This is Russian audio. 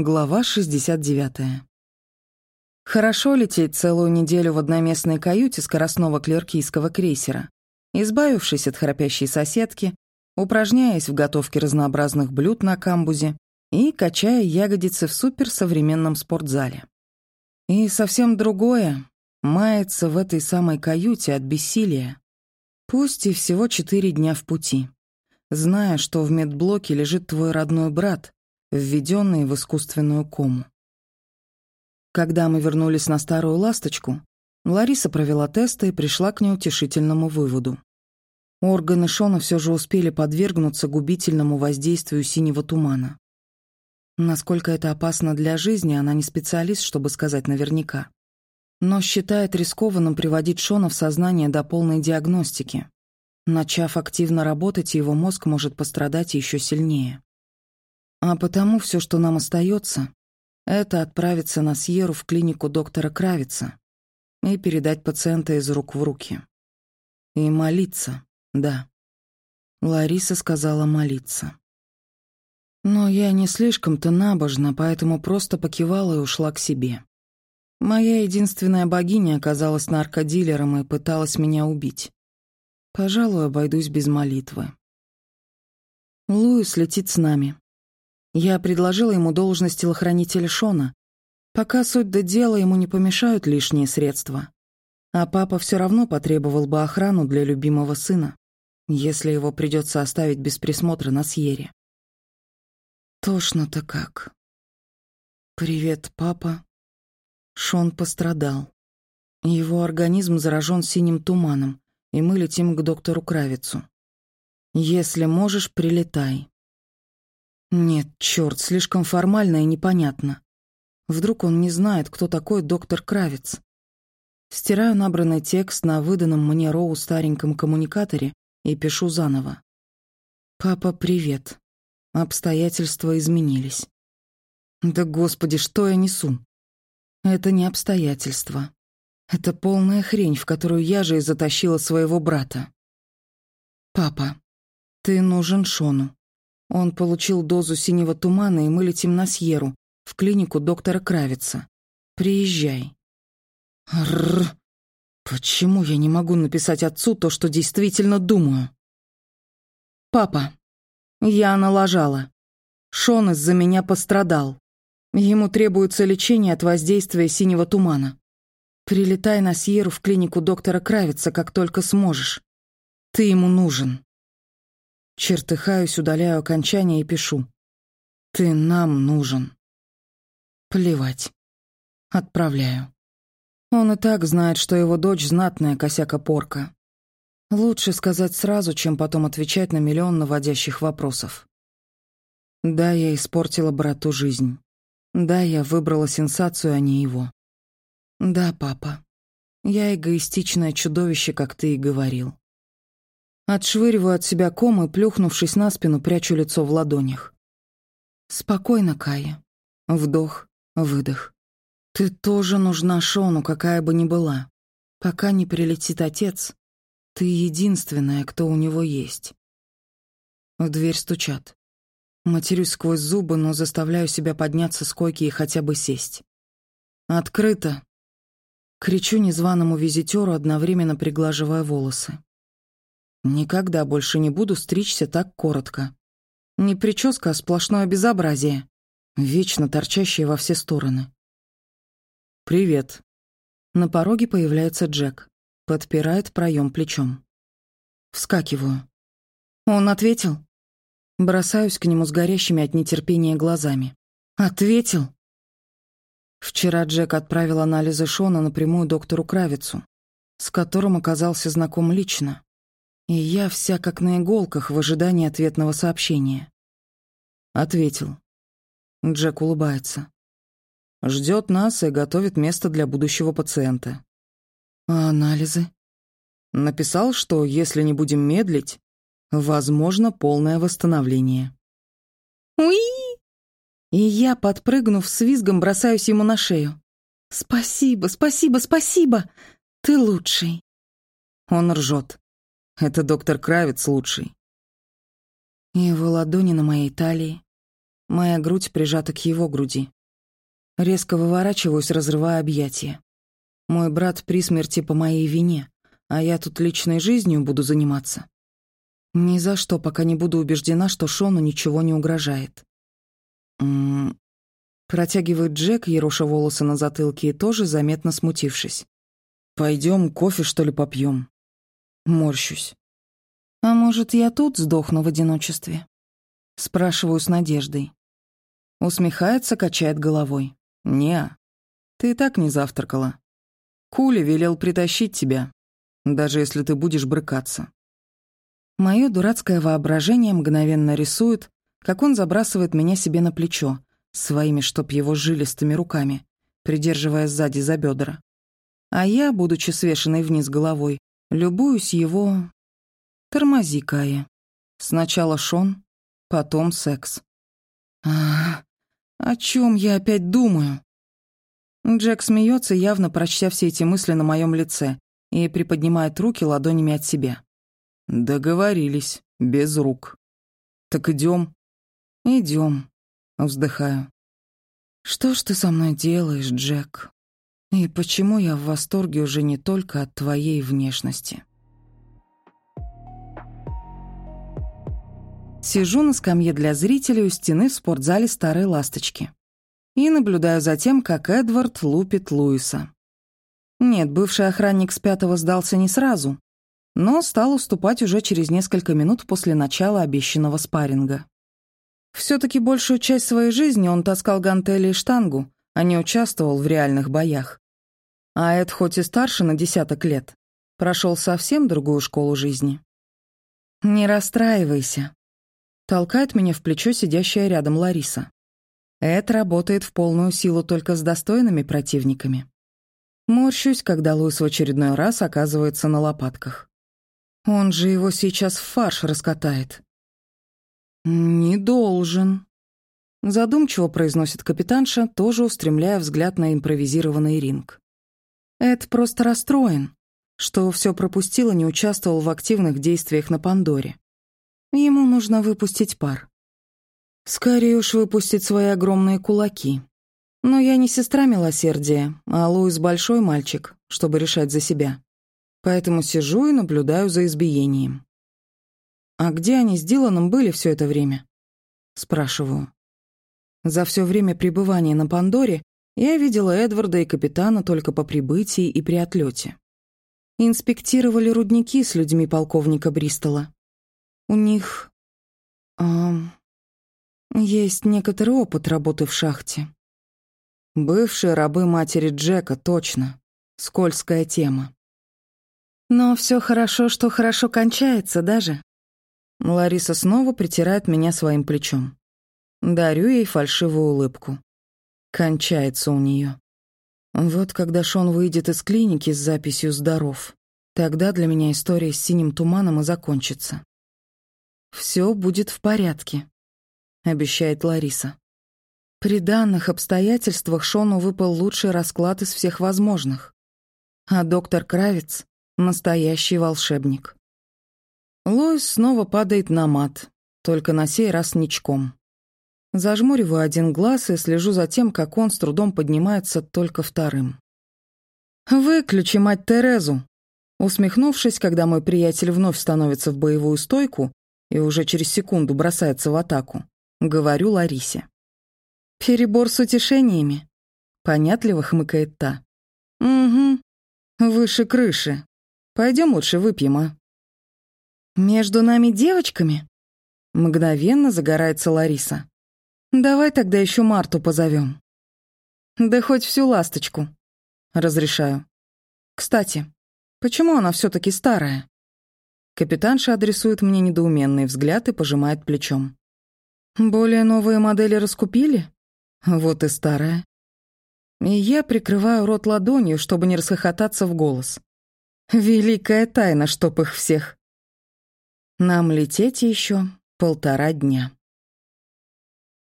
Глава 69. Хорошо лететь целую неделю в одноместной каюте скоростного клеркийского крейсера, избавившись от храпящей соседки, упражняясь в готовке разнообразных блюд на камбузе и качая ягодицы в суперсовременном спортзале. И совсем другое — мается в этой самой каюте от бессилия. Пусть и всего четыре дня в пути, зная, что в медблоке лежит твой родной брат — введенные в искусственную кому. Когда мы вернулись на старую ласточку, Лариса провела тесты и пришла к неутешительному выводу. Органы Шона все же успели подвергнуться губительному воздействию синего тумана. Насколько это опасно для жизни, она не специалист, чтобы сказать наверняка. Но считает рискованным приводить Шона в сознание до полной диагностики. Начав активно работать, его мозг может пострадать еще сильнее. А потому все, что нам остается, это отправиться на Сьеру в клинику доктора Кравица и передать пациента из рук в руки. И молиться, да. Лариса сказала молиться. Но я не слишком-то набожна, поэтому просто покивала и ушла к себе. Моя единственная богиня оказалась наркодилером и пыталась меня убить. Пожалуй, обойдусь без молитвы. Луис летит с нами. Я предложила ему должность телохранителя Шона. Пока суть до дела, ему не помешают лишние средства. А папа все равно потребовал бы охрану для любимого сына, если его придется оставить без присмотра на Сьере. Тошно-то как. «Привет, папа». Шон пострадал. Его организм заражен синим туманом, и мы летим к доктору Кравицу. Если можешь, прилетай. Нет, черт, слишком формально и непонятно. Вдруг он не знает, кто такой доктор Кравец. Стираю набранный текст на выданном мне Роу стареньком коммуникаторе и пишу заново. «Папа, привет. Обстоятельства изменились». Да господи, что я несу? Это не обстоятельства. Это полная хрень, в которую я же и затащила своего брата. «Папа, ты нужен Шону. Он получил дозу синего тумана, и мы летим на Сьеру, в клинику доктора Кравица. Приезжай. Рррр. Почему я не могу написать отцу то, что действительно думаю? Папа, я налажала. Шон из-за меня пострадал. Ему требуется лечение от воздействия синего тумана. Прилетай на Сьеру в клинику доктора Кравица, как только сможешь. Ты ему нужен. Чертыхаюсь, удаляю окончание и пишу. «Ты нам нужен». Плевать. Отправляю. Он и так знает, что его дочь знатная косяка-порка. Лучше сказать сразу, чем потом отвечать на миллион наводящих вопросов. Да, я испортила брату жизнь. Да, я выбрала сенсацию, а не его. Да, папа. Я эгоистичное чудовище, как ты и говорил. Отшвыриваю от себя ком и, плюхнувшись на спину, прячу лицо в ладонях. «Спокойно, Кая. Вдох, выдох. Ты тоже нужна Шону, какая бы ни была. Пока не прилетит отец, ты единственная, кто у него есть». В дверь стучат. Матерюсь сквозь зубы, но заставляю себя подняться с койки и хотя бы сесть. «Открыто!» Кричу незваному визитеру, одновременно приглаживая волосы. Никогда больше не буду стричься так коротко. Не прическа, а сплошное безобразие, вечно торчащее во все стороны. «Привет». На пороге появляется Джек, подпирает проем плечом. Вскакиваю. Он ответил? Бросаюсь к нему с горящими от нетерпения глазами. «Ответил?» Вчера Джек отправил анализы Шона напрямую доктору Кравицу, с которым оказался знаком лично. И я вся как на иголках в ожидании ответного сообщения. Ответил. Джек улыбается. Ждет нас и готовит место для будущего пациента. А анализы? Написал, что если не будем медлить, возможно полное восстановление. Уи! И я, подпрыгнув с визгом, бросаюсь ему на шею. «Спасибо, спасибо, спасибо! Ты лучший!» Он ржет. Это доктор Кравец лучший. Его ладони на моей талии, Моя грудь прижата к его груди. Резко выворачиваюсь, разрывая объятия. Мой брат при смерти по моей вине, а я тут личной жизнью буду заниматься. Ни за что, пока не буду убеждена, что Шону ничего не угрожает. М -м -м. Протягивает Джек, ероша волосы на затылке и тоже заметно смутившись. Пойдем кофе, что ли, попьем? Морщусь. А может, я тут сдохну в одиночестве? Спрашиваю с надеждой. Усмехается, качает головой. не ты так не завтракала. Кули велел притащить тебя, даже если ты будешь брыкаться. Мое дурацкое воображение мгновенно рисует, как он забрасывает меня себе на плечо, своими, чтоб его жилистыми руками, придерживая сзади за бедра. А я, будучи свешенной вниз головой, любуюсь его... Тормози, Кая. Сначала Шон, потом секс. А, о чем я опять думаю? Джек смеется, явно прочтя все эти мысли на моем лице, и приподнимает руки ладонями от себя. Договорились, без рук. Так идем. Идем. Вздыхаю. Что ж ты со мной делаешь, Джек? И почему я в восторге уже не только от твоей внешности? Сижу на скамье для зрителей у стены в спортзале старой ласточки и наблюдаю за тем, как Эдвард лупит Луиса. Нет, бывший охранник с пятого сдался не сразу, но стал уступать уже через несколько минут после начала обещанного спарринга. Все-таки большую часть своей жизни он таскал гантели и штангу, а не участвовал в реальных боях. А Эд хоть и старше на десяток лет, прошел совсем другую школу жизни. «Не расстраивайся», — толкает меня в плечо сидящая рядом Лариса. Эд работает в полную силу только с достойными противниками. Морщусь, когда Луис в очередной раз оказывается на лопатках. Он же его сейчас в фарш раскатает. «Не должен», — задумчиво произносит капитанша, тоже устремляя взгляд на импровизированный ринг. Эд просто расстроен, что все пропустил и не участвовал в активных действиях на Пандоре. Ему нужно выпустить пар. Скорее уж выпустить свои огромные кулаки. Но я не сестра милосердия, а Луис большой мальчик, чтобы решать за себя. Поэтому сижу и наблюдаю за избиением. «А где они с Диланом были все это время?» Спрашиваю. За все время пребывания на Пандоре я видела Эдварда и капитана только по прибытии и при отлете. Инспектировали рудники с людьми полковника Бристола. У них... Эм, есть некоторый опыт работы в шахте. Бывшие рабы матери Джека, точно. Скользкая тема. Но все хорошо, что хорошо кончается даже. Лариса снова притирает меня своим плечом. Дарю ей фальшивую улыбку. Кончается у нее. Вот когда Шон выйдет из клиники с записью «Здоров», тогда для меня история с синим туманом и закончится. Все будет в порядке», — обещает Лариса. При данных обстоятельствах Шону выпал лучший расклад из всех возможных. А доктор Кравец — настоящий волшебник. Лоис снова падает на мат, только на сей раз ничком. Зажмуриваю один глаз и слежу за тем, как он с трудом поднимается только вторым. «Выключи, мать Терезу!» Усмехнувшись, когда мой приятель вновь становится в боевую стойку и уже через секунду бросается в атаку, говорю Ларисе. «Перебор с утешениями?» Понятливо хмыкает та. «Угу. Выше крыши. Пойдем лучше выпьем, а?» «Между нами девочками?» Мгновенно загорается Лариса. «Давай тогда еще Марту позовем». «Да хоть всю ласточку». Разрешаю. «Кстати, почему она все таки старая?» Капитанша адресует мне недоуменный взгляд и пожимает плечом. «Более новые модели раскупили? Вот и старая». И я прикрываю рот ладонью, чтобы не расхохотаться в голос. Великая тайна, чтоб их всех. Нам лететь еще полтора дня.